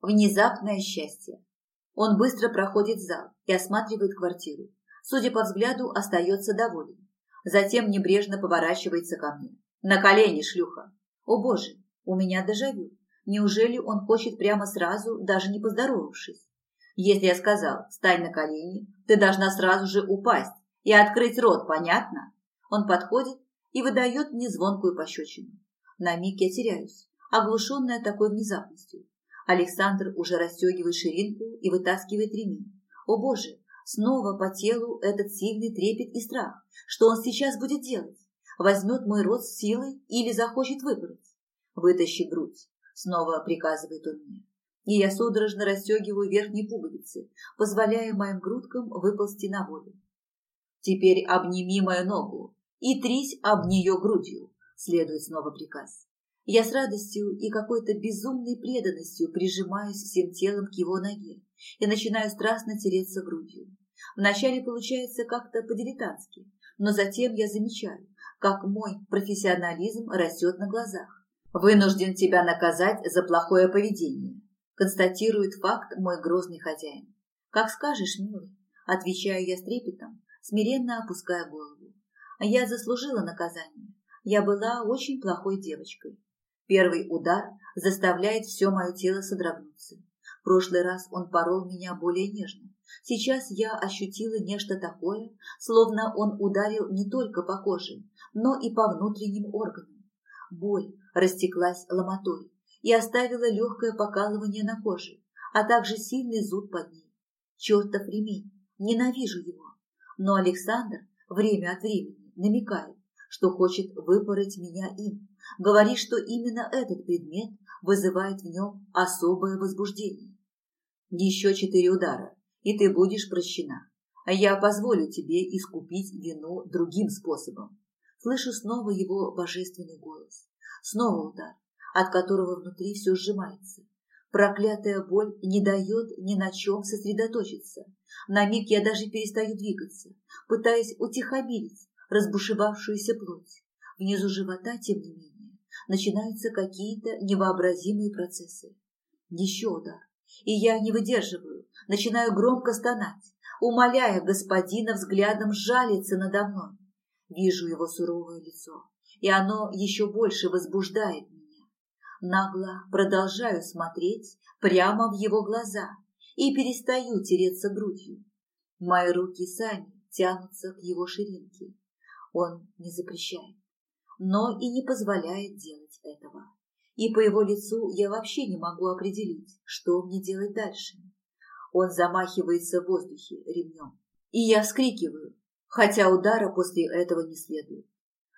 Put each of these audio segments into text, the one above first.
Внезапное счастье. Он быстро проходит зал и осматривает квартиру. Судя по взгляду, остается доволен. Затем небрежно поворачивается ко мне. «На колени, шлюха!» «О боже, у меня дежавю. Неужели он хочет прямо сразу, даже не поздоровавшись? Если я сказал «встань на колени», ты должна сразу же упасть и открыть рот, понятно?» Он подходит и выдает мне звонкую пощечину. На миг я теряюсь, оглушенная такой внезапностью. Александр уже расстегивает ширинку и вытаскивает ремень. О боже, снова по телу этот сильный трепет и страх. Что он сейчас будет делать? Возьмет мой рот с силой или захочет выбрать? Вытащи грудь, снова приказывает он мне. И я судорожно расстегиваю верхние пуговицы, позволяя моим грудкам выползти на волю. Теперь обними мою ногу и трись об нее грудью, следует снова приказ. Я с радостью и какой-то безумной преданностью прижимаюсь всем телом к его ноге и начинаю страстно тереться грудью. Вначале получается как-то по-дилетантски, но затем я замечаю, как мой профессионализм растет на глазах. Вынужден тебя наказать за плохое поведение, констатирует факт мой грозный хозяин. Как скажешь, милый, отвечаю я с трепетом, смиренно опуская голову. Я заслужила наказание. Я была очень плохой девочкой. Первый удар заставляет все мое тело содрогнуться. В прошлый раз он порол меня более нежно. Сейчас я ощутила нечто такое, словно он ударил не только по коже, но и по внутренним органам. Боль растеклась ломотой и оставила легкое покалывание на коже, а также сильный зуд под ней. Чертов ремень, ненавижу его. Но Александр время от времени намекает, что хочет выпороть меня им, говорит, что именно этот предмет вызывает в нем особое возбуждение. Еще четыре удара, и ты будешь прощена. А я позволю тебе искупить вину другим способом. Слышу снова его божественный голос. Снова удар, от которого внутри все сжимается. Проклятая боль не дает ни на чем сосредоточиться. На миг я даже перестаю двигаться, пытаясь утихомирить разбушевавшуюся плоть. Внизу живота, тем не менее, начинаются какие-то невообразимые процессы. Еще удар, и я не выдерживаю, начинаю громко стонать, умоляя господина взглядом жалиться надо мной. Вижу его суровое лицо, и оно еще больше возбуждает меня. Нагло продолжаю смотреть прямо в его глаза и перестаю тереться грудью. Мои руки сами тянутся к его ширинке. Он не запрещает, но и не позволяет делать этого. И по его лицу я вообще не могу определить, что мне делать дальше. Он замахивается в воздухе ремнем, и я вскрикиваю, хотя удара после этого не следует.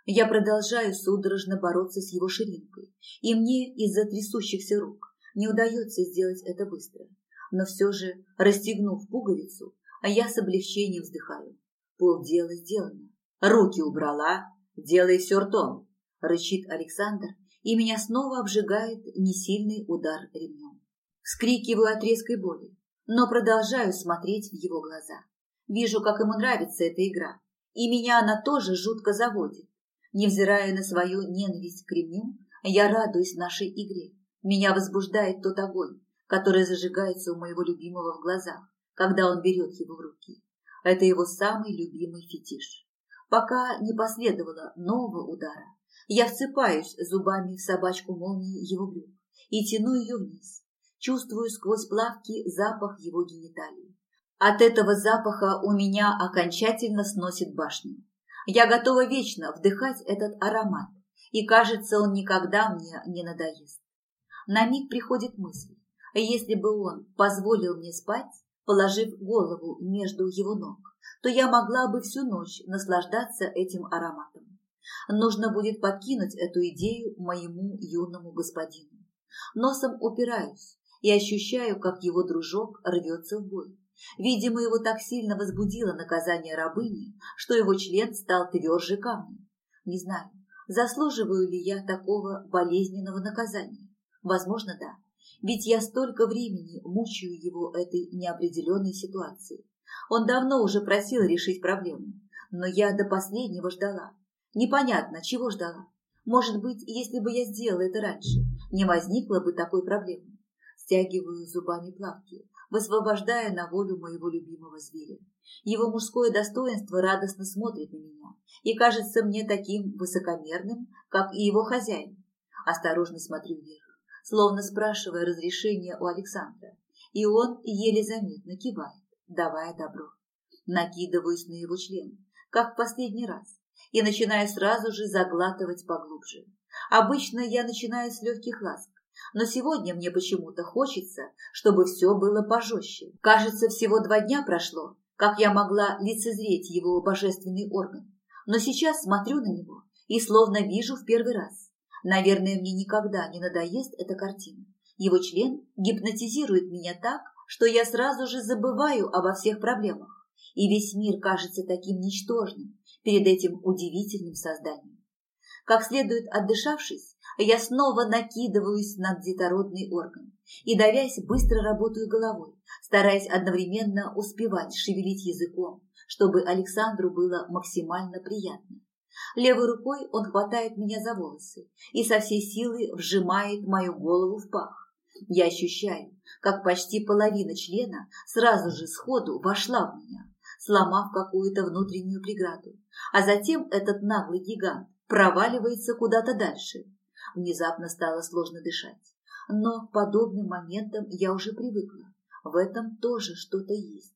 Я продолжаю судорожно бороться с его ширинкой, и мне из-за трясущихся рук не удается сделать это быстро. Но все же, расстегнув пуговицу, я с облегчением вздыхаю. Полдела сделано. Руки убрала, делай все ртом, рычит Александр, и меня снова обжигает несильный удар ремнем. Вскрикиваю от резкой боли, но продолжаю смотреть в его глаза. Вижу, как ему нравится эта игра, и меня она тоже жутко заводит. Невзирая на свою ненависть к ремню, я радуюсь нашей игре. Меня возбуждает тот огонь, который зажигается у моего любимого в глазах, когда он берет его в руки. Это его самый любимый фетиш. Пока не последовало нового удара, я вцепаюсь зубами в собачку молнии его брюк и тяну ее вниз. Чувствую сквозь плавки запах его гениталий. От этого запаха у меня окончательно сносит башню. Я готова вечно вдыхать этот аромат, и кажется, он никогда мне не надоест. На миг приходит мысль, если бы он позволил мне спать, положив голову между его ног, то я могла бы всю ночь наслаждаться этим ароматом. Нужно будет подкинуть эту идею моему юному господину. Носом упираюсь и ощущаю, как его дружок рвется в бой. Видимо, его так сильно возбудило наказание рабыни, что его член стал тверже камня. Не знаю, заслуживаю ли я такого болезненного наказания. Возможно, да. Ведь я столько времени мучаю его этой неопределенной ситуацией. Он давно уже просил решить проблему, но я до последнего ждала. Непонятно, чего ждала. Может быть, если бы я сделала это раньше, не возникло бы такой проблемы. Стягиваю зубами плавки, высвобождая на волю моего любимого зверя. Его мужское достоинство радостно смотрит на меня и кажется мне таким высокомерным, как и его хозяин. Осторожно смотрю вверх, словно спрашивая разрешения у Александра, и он еле заметно кивает, давая добро. Накидываюсь на его член, как в последний раз, и начинаю сразу же заглатывать поглубже. Обычно я начинаю с легких ласк, но сегодня мне почему-то хочется, чтобы все было пожестче. Кажется, всего два дня прошло, как я могла лицезреть его божественный орган. Но сейчас смотрю на него и словно вижу в первый раз. Наверное, мне никогда не надоест эта картина. Его член гипнотизирует меня так, что я сразу же забываю обо всех проблемах. И весь мир кажется таким ничтожным перед этим удивительным созданием. Как следует отдышавшись, я снова накидываюсь на детородный орган и, давясь, быстро работаю головой, стараясь одновременно успевать шевелить языком, чтобы Александру было максимально приятно. Левой рукой он хватает меня за волосы и со всей силы вжимает мою голову в пах. Я ощущаю, как почти половина члена сразу же сходу вошла в меня, сломав какую-то внутреннюю преграду, а затем этот наглый гигант проваливается куда-то дальше. Внезапно стало сложно дышать. Но к подобным моментам я уже привыкла. В этом тоже что-то есть.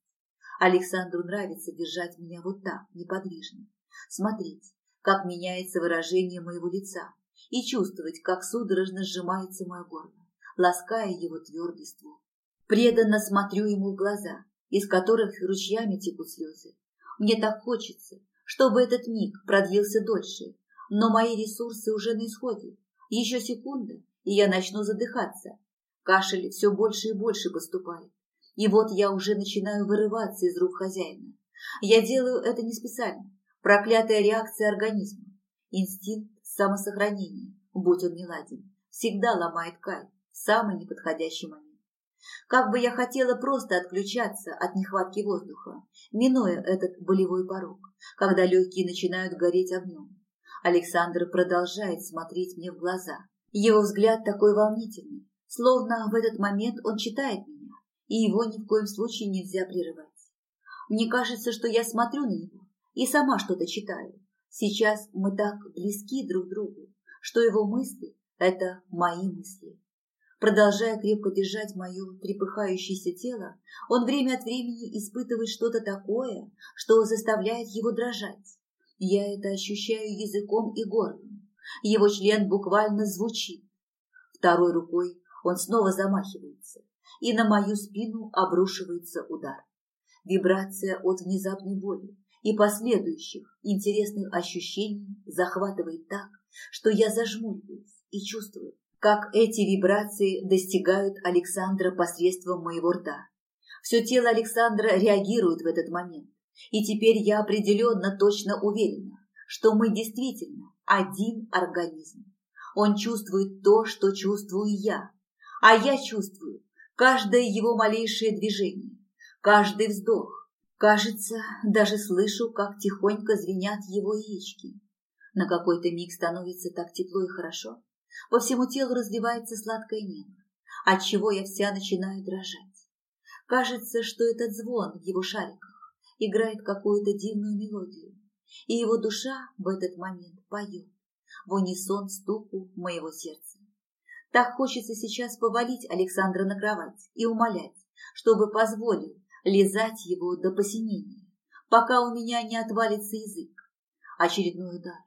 Александру нравится держать меня вот так, неподвижно. Смотреть, как меняется выражение моего лица, и чувствовать, как судорожно сжимается мое горло, лаская его твердый ствол. Преданно смотрю ему в глаза, из которых ручьями текут слезы. Мне так хочется, чтобы этот миг продлился дольше, но мои ресурсы уже на исходе. Еще секунда, и я начну задыхаться. Кашель все больше и больше поступает. И вот я уже начинаю вырываться из рук хозяина. Я делаю это не специально. Проклятая реакция организма. Инстинкт самосохранения, будь он неладен, всегда ломает кайф в самый неподходящий момент. Как бы я хотела просто отключаться от нехватки воздуха, минуя этот болевой порог, когда легкие начинают гореть огнем. Александр продолжает смотреть мне в глаза. Его взгляд такой волнительный, словно в этот момент он читает меня, и его ни в коем случае нельзя прерывать. Мне кажется, что я смотрю на него и сама что-то читаю. Сейчас мы так близки друг к другу, что его мысли – это мои мысли. Продолжая крепко держать мое трепыхающееся тело, он время от времени испытывает что-то такое, что заставляет его дрожать. Я это ощущаю языком и горлом. Его член буквально звучит. Второй рукой он снова замахивается, и на мою спину обрушивается удар. Вибрация от внезапной боли и последующих интересных ощущений захватывает так, что я зажмуриваюсь и чувствую, как эти вибрации достигают Александра посредством моего рта. Все тело Александра реагирует в этот момент. И теперь я определенно точно уверена, что мы действительно один организм. Он чувствует то, что чувствую я, а я чувствую каждое его малейшее движение, каждый вздох. Кажется, даже слышу, как тихонько звенят его яички. На какой-то миг становится так тепло и хорошо. По всему телу разливается сладкое небо, отчего я вся начинаю дрожать. Кажется, что этот звон в его шариках играет какую-то дивную мелодию, и его душа в этот момент поет в унисон стуку моего сердца. Так хочется сейчас повалить Александра на кровать и умолять, чтобы позволил лизать его до посинения, пока у меня не отвалится язык. Очередной удар.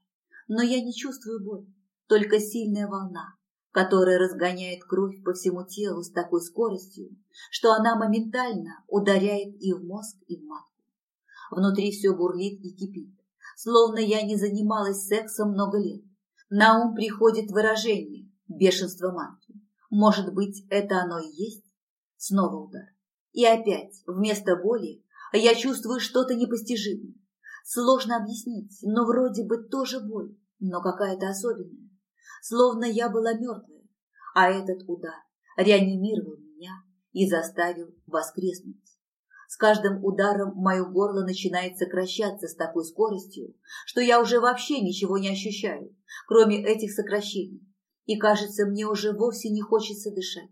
Но я не чувствую боли, только сильная волна, которая разгоняет кровь по всему телу с такой скоростью, что она моментально ударяет и в мозг, и в матку. Внутри все бурлит и кипит, словно я не занималась сексом много лет. На ум приходит выражение «бешенство матки». Может быть, это оно и есть? Снова удар. И опять, вместо боли, я чувствую что-то непостижимое. Сложно объяснить, но вроде бы тоже боль, но какая-то особенная. Словно я была мертвая, а этот удар реанимировал меня и заставил воскреснуть. С каждым ударом мое горло начинает сокращаться с такой скоростью, что я уже вообще ничего не ощущаю, кроме этих сокращений. И кажется, мне уже вовсе не хочется дышать.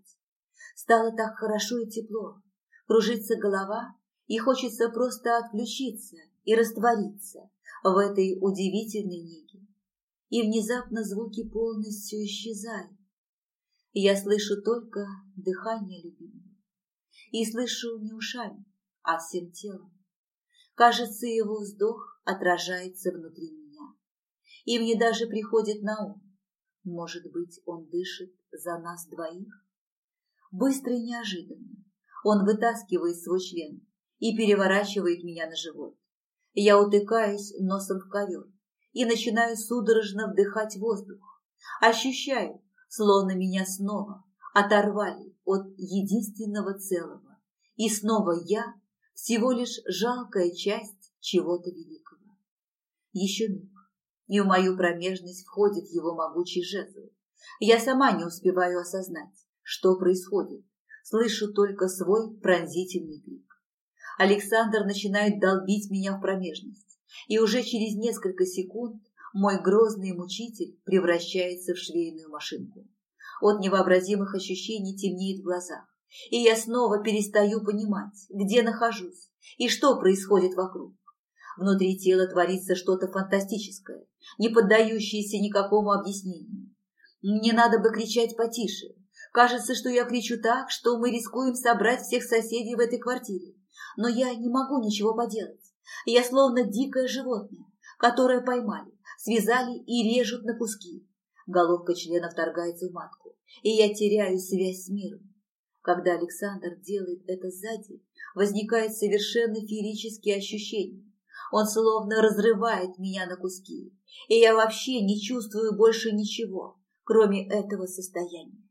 Стало так хорошо и тепло. Кружится голова, и хочется просто отключиться и раствориться в этой удивительной неге. И внезапно звуки полностью исчезают. Я слышу только дыхание любимого. И слышу не ушами, а всем телом. Кажется, его вздох отражается внутри меня. И мне даже приходит на ум. Может быть, он дышит за нас двоих? Быстро и неожиданно он вытаскивает свой член и переворачивает меня на живот. Я утыкаюсь носом в ковер и начинаю судорожно вдыхать воздух. Ощущаю, словно меня снова оторвали от единственного целого. И снова я всего лишь жалкая часть чего-то великого. Еще миг, и в мою промежность входит его могучий жезл. Я сама не успеваю осознать, что происходит, слышу только свой пронзительный крик. Александр начинает долбить меня в промежность, и уже через несколько секунд мой грозный мучитель превращается в швейную машинку. От невообразимых ощущений темнеет в глазах, и я снова перестаю понимать, где нахожусь и что происходит вокруг. Внутри тела творится что-то фантастическое, не поддающееся никакому объяснению. Мне надо бы кричать потише. Кажется, что я кричу так, что мы рискуем собрать всех соседей в этой квартире. Но я не могу ничего поделать. Я словно дикое животное, которое поймали, связали и режут на куски. Головка члена вторгается в матку, и я теряю связь с миром. Когда Александр делает это сзади, возникает совершенно феерические ощущения. Он словно разрывает меня на куски, и я вообще не чувствую больше ничего, кроме этого состояния.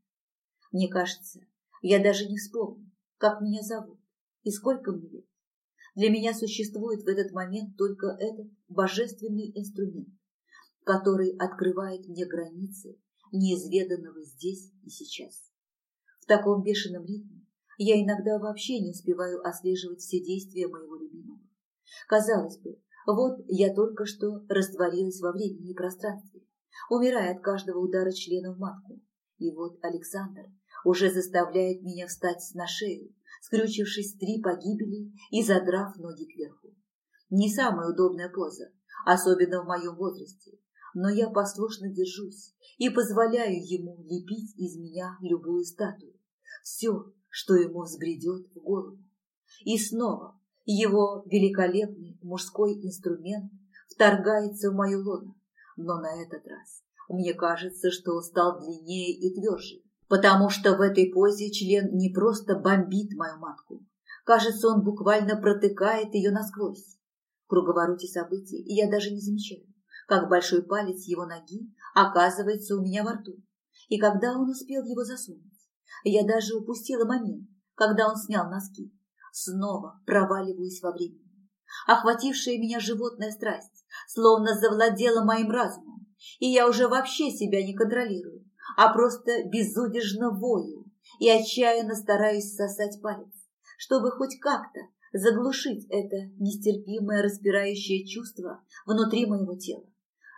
Мне кажется, я даже не вспомню, как меня зовут и сколько мне лет. Для меня существует в этот момент только этот божественный инструмент, который открывает мне границы неизведанного здесь и сейчас. В таком бешеном ритме я иногда вообще не успеваю отслеживать все действия моего любимого. Казалось бы, вот я только что растворилась во времени и пространстве, умирая от каждого удара члена в матку. И вот Александр уже заставляет меня встать на шею, скрючившись три погибели и задрав ноги кверху. Не самая удобная поза, особенно в моем возрасте, но я послушно держусь и позволяю ему лепить из меня любую статую, все, что ему взбредет в голову. И снова его великолепный мужской инструмент вторгается в мою лоно, но на этот раз мне кажется, что он стал длиннее и тверже, потому что в этой позе член не просто бомбит мою матку. Кажется, он буквально протыкает ее насквозь. В круговороте событий я даже не замечаю, как большой палец его ноги оказывается у меня во рту, и когда он успел его засунуть. Я даже упустила момент, когда он снял носки. Снова проваливаюсь во времени. Охватившая меня животная страсть словно завладела моим разумом, и я уже вообще себя не контролирую, а просто безудержно вою и отчаянно стараюсь сосать палец, чтобы хоть как-то заглушить это нестерпимое распирающее чувство внутри моего тела.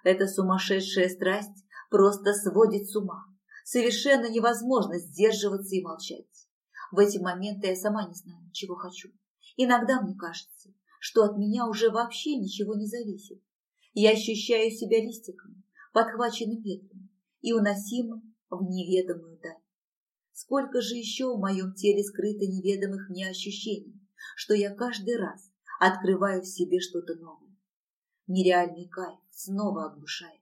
Эта сумасшедшая страсть просто сводит с ума. Совершенно невозможно сдерживаться и молчать. В эти моменты я сама не знаю, чего хочу. Иногда мне кажется, что от меня уже вообще ничего не зависит. Я ощущаю себя листиком, подхваченным ветром и уносимым в неведомую даль. Сколько же еще в моем теле скрыто неведомых мне ощущений, что я каждый раз открываю в себе что-то новое. Нереальный кайф снова оглушает,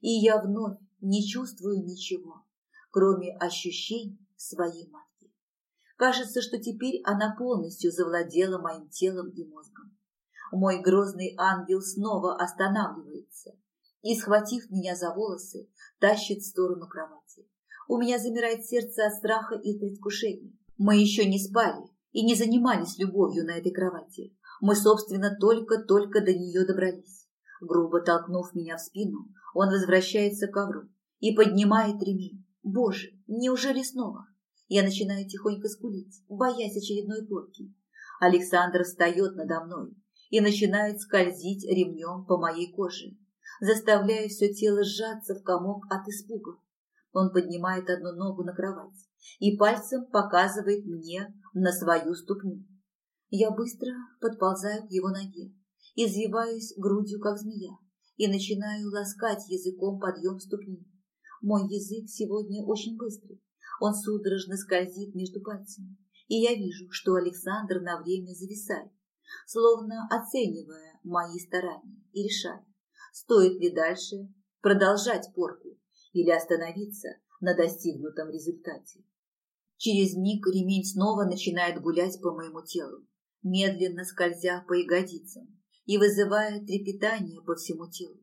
и я вновь не чувствую ничего, кроме ощущений своей матки. Кажется, что теперь она полностью завладела моим телом и мозгом. Мой грозный ангел снова останавливается и, схватив меня за волосы, тащит в сторону кровати. У меня замирает сердце от страха и предвкушения. Мы еще не спали и не занимались любовью на этой кровати. Мы, собственно, только-только до нее добрались. Грубо толкнув меня в спину, он возвращается к ковру и поднимает ремень. Боже, неужели снова? Я начинаю тихонько скулить, боясь очередной порки. Александр встает надо мной и начинает скользить ремнем по моей коже, заставляя все тело сжаться в комок от испуга. Он поднимает одну ногу на кровать и пальцем показывает мне на свою ступню. Я быстро подползаю к его ноге, извиваюсь грудью, как змея, и начинаю ласкать языком подъем ступни. Мой язык сегодня очень быстрый, он судорожно скользит между пальцами, и я вижу, что Александр на время зависает, словно оценивая мои старания и решая, стоит ли дальше продолжать порку или остановиться на достигнутом результате. Через миг ремень снова начинает гулять по моему телу, медленно скользя по ягодицам и вызывая трепетание по всему телу.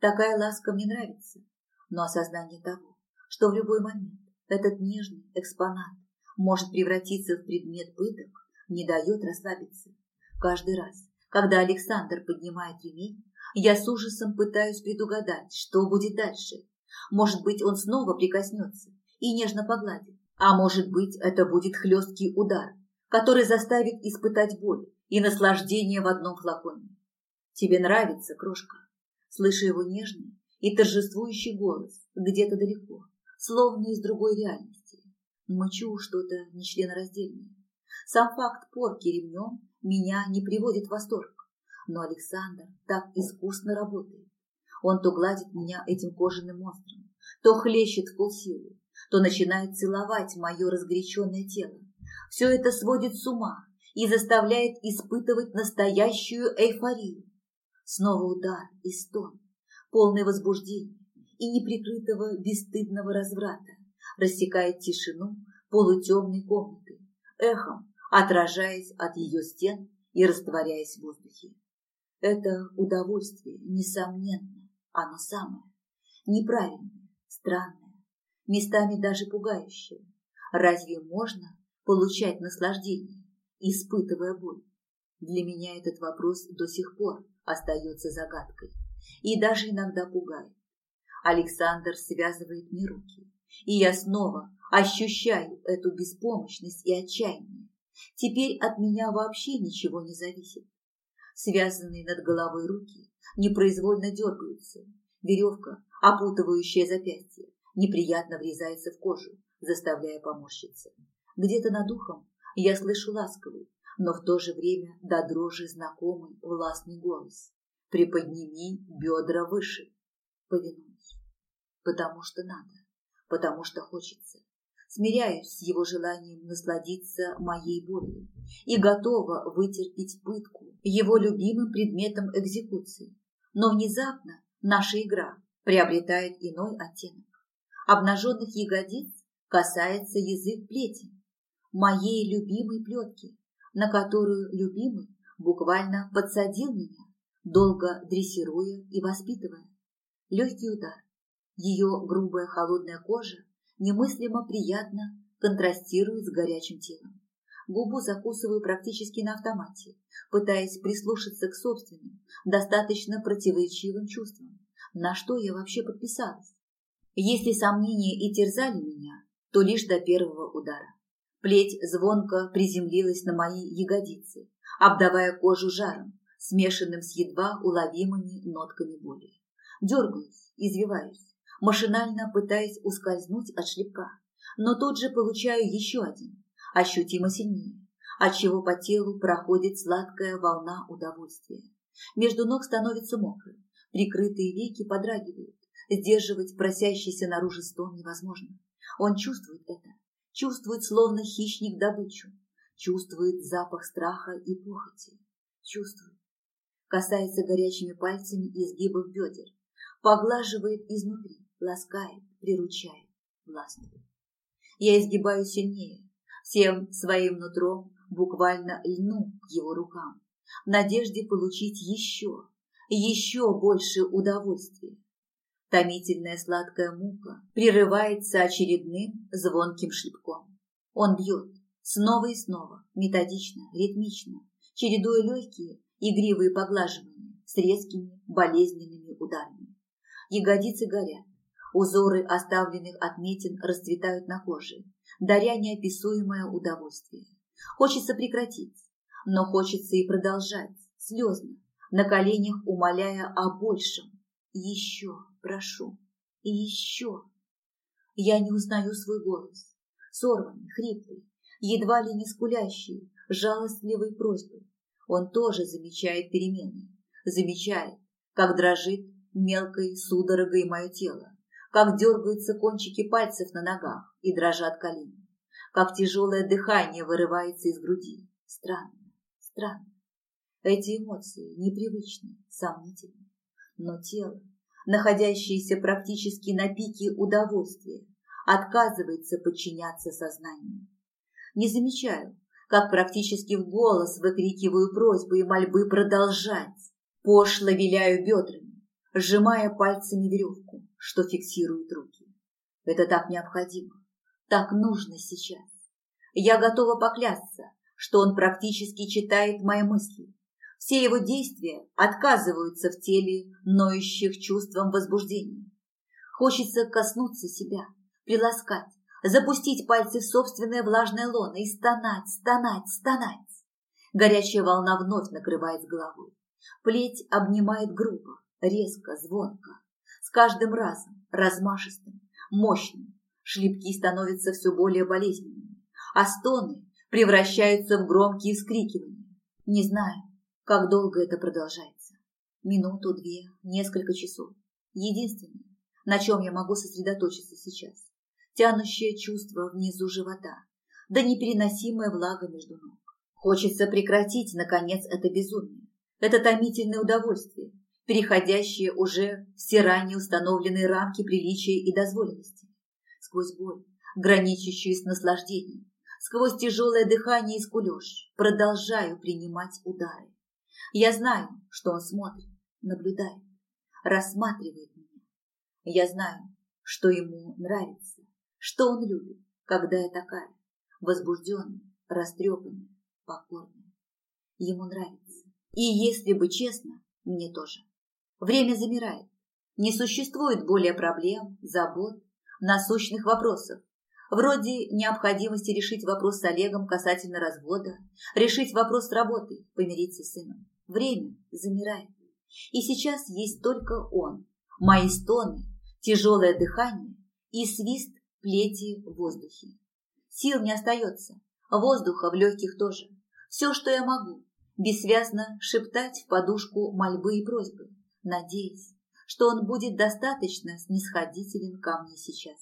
Такая ласка мне нравится, но осознание того, что в любой момент этот нежный экспонат может превратиться в предмет пыток, не дает расслабиться. Каждый раз, когда Александр поднимает ремень, я с ужасом пытаюсь предугадать, что будет дальше. Может быть, он снова прикоснется и нежно погладит. А может быть, это будет хлесткий удар, который заставит испытать боль и наслаждение в одном флаконе. Тебе нравится, крошка? Слышу его нежный и торжествующий голос где-то далеко, словно из другой реальности. Мычу что-то нечленораздельное. Сам факт порки ремнем меня не приводит в восторг. Но Александр так искусно работает. Он то гладит меня этим кожаным монстром, то хлещет в полсилы, то начинает целовать мое разгоряченное тело. Все это сводит с ума и заставляет испытывать настоящую эйфорию. Снова удар и стон, полное возбуждение и неприкрытого бесстыдного разврата рассекает тишину полутемной комнаты, эхом отражаясь от ее стен и растворяясь в воздухе. Это удовольствие, несомненно, оно самое, неправильное, странное, местами даже пугающее. Разве можно получать наслаждение, испытывая боль? Для меня этот вопрос до сих пор остается загадкой и даже иногда пугает. Александр связывает мне руки, и я снова ощущаю эту беспомощность и отчаяние. Теперь от меня вообще ничего не зависит. Связанные над головой руки непроизвольно дергаются. Веревка, опутывающая запястье, неприятно врезается в кожу, заставляя поморщиться. Где-то над ухом я слышу ласковый, но в то же время до дрожи знакомый властный голос. «Приподними бедра выше». Повинуюсь. Потому что надо, потому что хочется, смиряюсь с его желанием насладиться моей болью и готова вытерпеть пытку его любимым предметом экзекуции. Но внезапно наша игра приобретает иной оттенок. Обнаженных ягодиц касается язык плети, моей любимой плетки, на которую любимый буквально подсадил меня, долго дрессируя и воспитывая. Легкий удар. Ее грубая холодная кожа немыслимо приятно контрастирует с горячим телом. Губу закусываю практически на автомате, пытаясь прислушаться к собственным, достаточно противоречивым чувствам. На что я вообще подписалась? Если сомнения и терзали меня, то лишь до первого удара. Плеть звонко приземлилась на мои ягодицы, обдавая кожу жаром, смешанным с едва уловимыми нотками боли. Дергаюсь, извиваюсь, машинально пытаясь ускользнуть от шлепка, но тут же получаю еще один, ощутимо сильнее, отчего по телу проходит сладкая волна удовольствия. Между ног становится мокро, прикрытые веки подрагивают, сдерживать просящийся наружу стон невозможно. Он чувствует это, чувствует словно хищник добычу, чувствует запах страха и похоти, чувствует. Касается горячими пальцами изгибов бедер, поглаживает изнутри, ласкает, приручает, властвует. Я изгибаю сильнее, всем своим нутром буквально льну к его рукам, в надежде получить еще, еще больше удовольствия. Томительная сладкая мука прерывается очередным звонким шлепком. Он бьет снова и снова, методично, ритмично, чередуя легкие, игривые поглаживания с резкими, болезненными ударами. Ягодицы горят, Узоры оставленных отметин расцветают на коже, даря неописуемое удовольствие. Хочется прекратить, но хочется и продолжать, слезно, на коленях умоляя о большем. Еще, прошу, и еще. Я не узнаю свой голос. сорванный, хриплый, едва ли не скулящий, жалостливой просьбой. Он тоже замечает перемены, замечает, как дрожит мелкой судорогой мое тело, как дергаются кончики пальцев на ногах и дрожат колени, как тяжелое дыхание вырывается из груди. Странно, странно. Эти эмоции непривычны, сомнительны, но тело, находящееся практически на пике удовольствия, отказывается подчиняться сознанию. Не замечаю, как практически в голос выкрикиваю просьбы и мольбы продолжать. Пошло виляю бедрами, сжимая пальцами веревку, что фиксирует руки. Это так необходимо, так нужно сейчас. Я готова поклясться, что он практически читает мои мысли. Все его действия отказываются в теле ноющих чувством возбуждения. Хочется коснуться себя, приласкать, запустить пальцы в собственное влажное лоно и стонать, стонать, стонать. Горячая волна вновь накрывает с головой. Плеть обнимает грубо, резко, звонко. Каждым разом размашистым, мощным. Шлепки становятся все более болезненными, а стоны превращаются в громкие вскрикивания. Не знаю, как долго это продолжается. Минуту, две, несколько часов. Единственное, на чем я могу сосредоточиться сейчас тянущее чувство внизу живота, да непереносимая влага между ног. Хочется прекратить, наконец, это безумие, это томительное удовольствие, переходящее уже все ранее установленные рамки приличия и дозволенности. Сквозь боль, граничащую с наслаждением, сквозь тяжелое дыхание и скулеж, продолжаю принимать удары. Я знаю, что он смотрит, наблюдает, рассматривает меня. Я знаю, что ему нравится. Что он любит, когда я такая, возбужденная, растрепанная, покорная. Ему нравится. И если бы честно, мне тоже. Время замирает. Не существует более проблем, забот, насущных вопросов. Вроде необходимости решить вопрос с Олегом касательно развода, решить вопрос с работой, помириться с сыном. Время замирает. И сейчас есть только он, мои стоны, тяжелое дыхание и свист плети в воздухе. Сил не остается, воздуха в легких тоже. Все, что я могу, бессвязно шептать в подушку мольбы и просьбы, надеясь, что он будет достаточно снисходителен ко мне сейчас.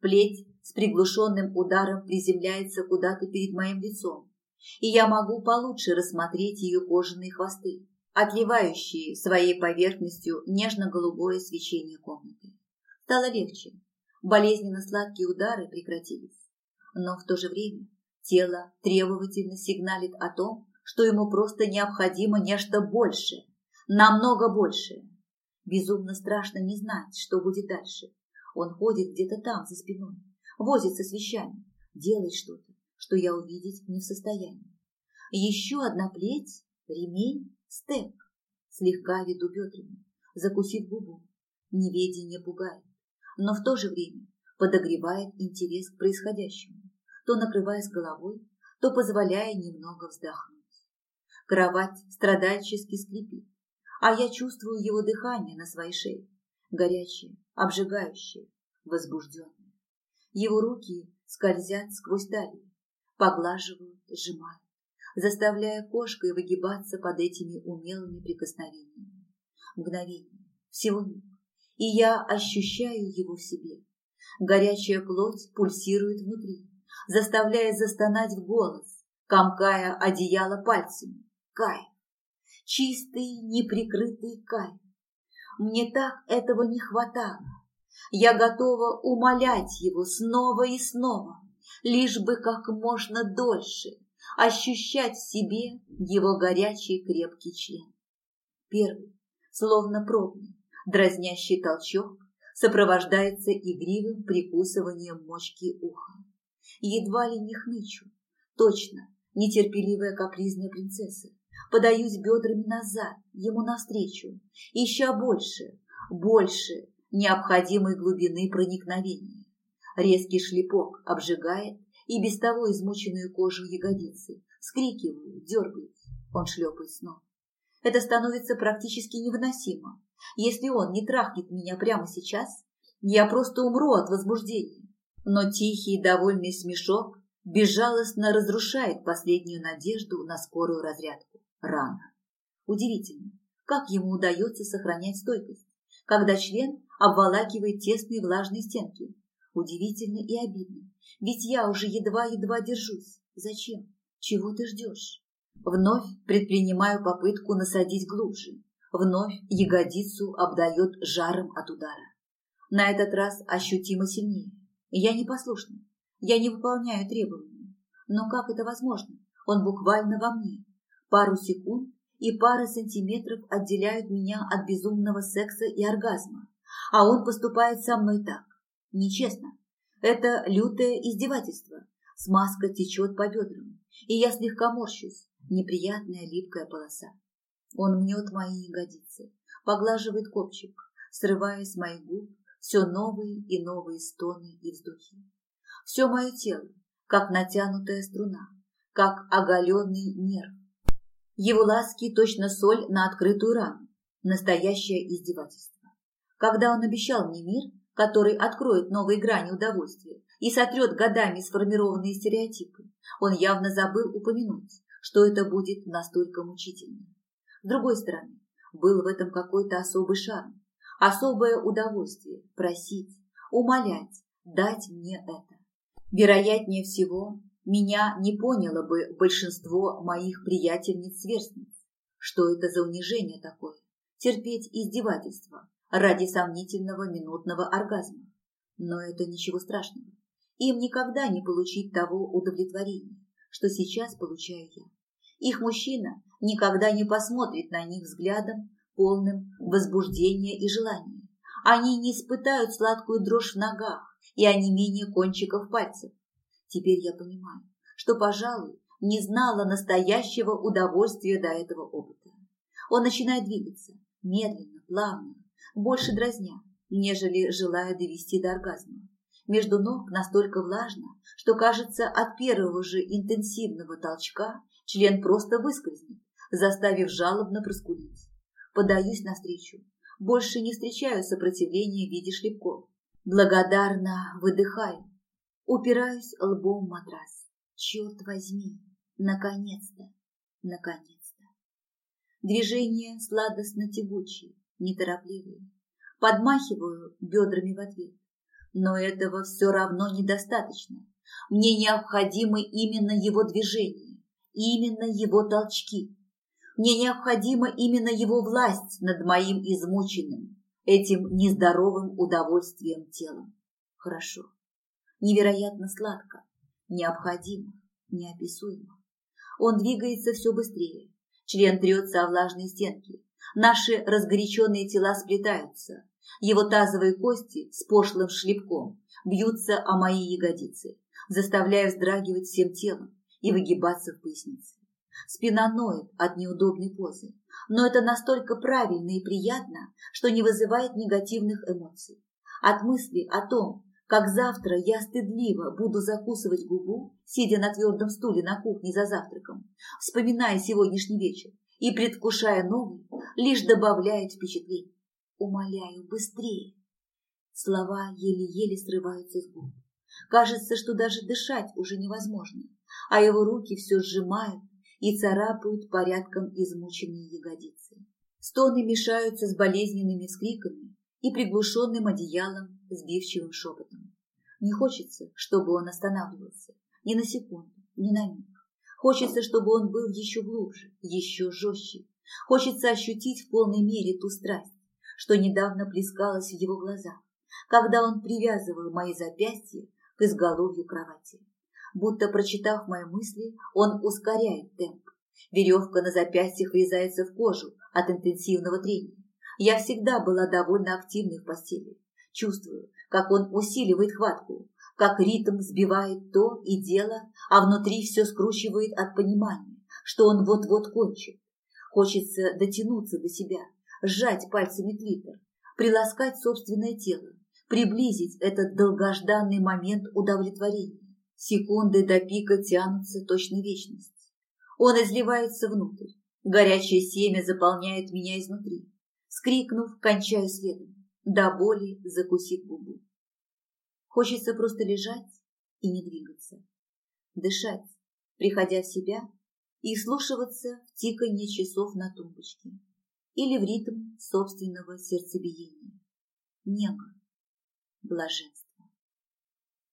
Плеть с приглушенным ударом приземляется куда-то перед моим лицом, и я могу получше рассмотреть ее кожаные хвосты, отливающие своей поверхностью нежно-голубое свечение комнаты. Стало легче, болезненно сладкие удары прекратились. Но в то же время тело требовательно сигналит о том, что ему просто необходимо нечто большее, намного большее. Безумно страшно не знать, что будет дальше. Он ходит где-то там, за спиной, возится с вещами, делает что-то, что я увидеть не в состоянии. Еще одна плеть, ремень, стек. Слегка веду бедрами, закусив губу. Неведение пугает но в то же время подогревает интерес к происходящему, то накрывая с головой, то позволяя немного вздохнуть. Кровать страдальчески скрипит, а я чувствую его дыхание на своей шее, горячее, обжигающее, возбужденное. Его руки скользят сквозь талию, поглаживают, сжимают, заставляя кошкой выгибаться под этими умелыми прикосновениями. Мгновение, всего миг, и я ощущаю его в себе. Горячая плоть пульсирует внутри, заставляя застонать в голос, комкая одеяло пальцами. Кайф. Чистый, неприкрытый кайф. Мне так этого не хватало. Я готова умолять его снова и снова, лишь бы как можно дольше ощущать в себе его горячий крепкий член. Первый, словно пробный, Дразнящий толчок сопровождается игривым прикусыванием мочки уха. Едва ли не хнычу, точно, нетерпеливая капризная принцесса. Подаюсь бедрами назад, ему навстречу, ища больше, больше необходимой глубины проникновения. Резкий шлепок обжигает и без того измученную кожу ягодицы. Вскрикиваю, дергаюсь, он шлепает снова. Это становится практически невыносимо. Если он не трахнет меня прямо сейчас, я просто умру от возбуждения. Но тихий довольный смешок безжалостно разрушает последнюю надежду на скорую разрядку. Рано. Удивительно, как ему удается сохранять стойкость, когда член обволакивает тесные влажные стенки. Удивительно и обидно, ведь я уже едва-едва держусь. Зачем? Чего ты ждешь? Вновь предпринимаю попытку насадить глубже. Вновь ягодицу обдает жаром от удара. На этот раз ощутимо сильнее. Я непослушна. Я не выполняю требования. Но как это возможно? Он буквально во мне. Пару секунд и пара сантиметров отделяют меня от безумного секса и оргазма. А он поступает со мной так. Нечестно. Это лютое издевательство. Смазка течет по бедрам, и я слегка морщусь. Неприятная липкая полоса. Он мнет мои ягодицы, поглаживает копчик, срывая с моих губ все новые и новые стоны и вздохи. Все мое тело, как натянутая струна, как оголенный нерв. Его ласки точно соль на открытую рану, настоящее издевательство. Когда он обещал мне мир, который откроет новые грани удовольствия и сотрет годами сформированные стереотипы, он явно забыл упомянуть, что это будет настолько мучительно. С другой стороны, был в этом какой-то особый шарм, особое удовольствие просить, умолять, дать мне это. Вероятнее всего, меня не поняло бы большинство моих приятельниц-сверстниц. Что это за унижение такое? Терпеть издевательства ради сомнительного минутного оргазма. Но это ничего страшного. Им никогда не получить того удовлетворения, что сейчас получаю я. Их мужчина никогда не посмотрит на них взглядом, полным возбуждения и желания. Они не испытают сладкую дрожь в ногах и онемение кончиков пальцев. Теперь я понимаю, что, пожалуй, не знала настоящего удовольствия до этого опыта. Он начинает двигаться, медленно, плавно, больше дразня, нежели желая довести до оргазма. Между ног настолько влажно, что, кажется, от первого же интенсивного толчка член просто выскользнет, заставив жалобно проскулить. Подаюсь навстречу. Больше не встречаю сопротивления в виде шлепков. Благодарно выдыхаю. Упираюсь лбом в матрас. Черт возьми, наконец-то, наконец-то. Движения сладостно-тягучие, неторопливые. Подмахиваю бедрами в ответ. Но этого все равно недостаточно. Мне необходимы именно его движения, именно его толчки. Мне необходима именно его власть над моим измученным, этим нездоровым удовольствием телом. Хорошо. Невероятно сладко. Необходимо. Неописуемо. Он двигается все быстрее. Член трется о влажные стенки. Наши разгоряченные тела сплетаются. Его тазовые кости с пошлым шлепком бьются о мои ягодицы, заставляя вздрагивать всем телом и выгибаться в пояснице. Спина ноет от неудобной позы, но это настолько правильно и приятно, что не вызывает негативных эмоций. От мысли о том, как завтра я стыдливо буду закусывать губу, сидя на твердом стуле на кухне за завтраком, вспоминая сегодняшний вечер и предвкушая новый, лишь добавляет впечатление. Умоляю, быстрее. Слова еле-еле срываются с губ. Кажется, что даже дышать уже невозможно, а его руки все сжимают и царапают порядком измученные ягодицы. Стоны мешаются с болезненными скриками и приглушенным одеялом сбивчивым шепотом. Не хочется, чтобы он останавливался ни на секунду, ни на миг. Хочется, чтобы он был еще глубже, еще жестче. Хочется ощутить в полной мере ту страсть, что недавно плескалось в его глазах, когда он привязывал мои запястья к изголовью кровати. Будто прочитав мои мысли, он ускоряет темп. Веревка на запястьях врезается в кожу от интенсивного трения. Я всегда была довольно активной в постели. Чувствую, как он усиливает хватку, как ритм сбивает то и дело, а внутри все скручивает от понимания, что он вот-вот кончит. Хочется дотянуться до себя, сжать пальцами клитор, приласкать собственное тело, приблизить этот долгожданный момент удовлетворения. Секунды до пика тянутся точно вечность. Он изливается внутрь. Горячее семя заполняет меня изнутри. Скрикнув, кончаю следом, до боли закусив губу. Хочется просто лежать и не двигаться. Дышать, приходя в себя и слушаться в тиканье часов на тумбочке или в ритм собственного сердцебиения. Небо. Блаженство.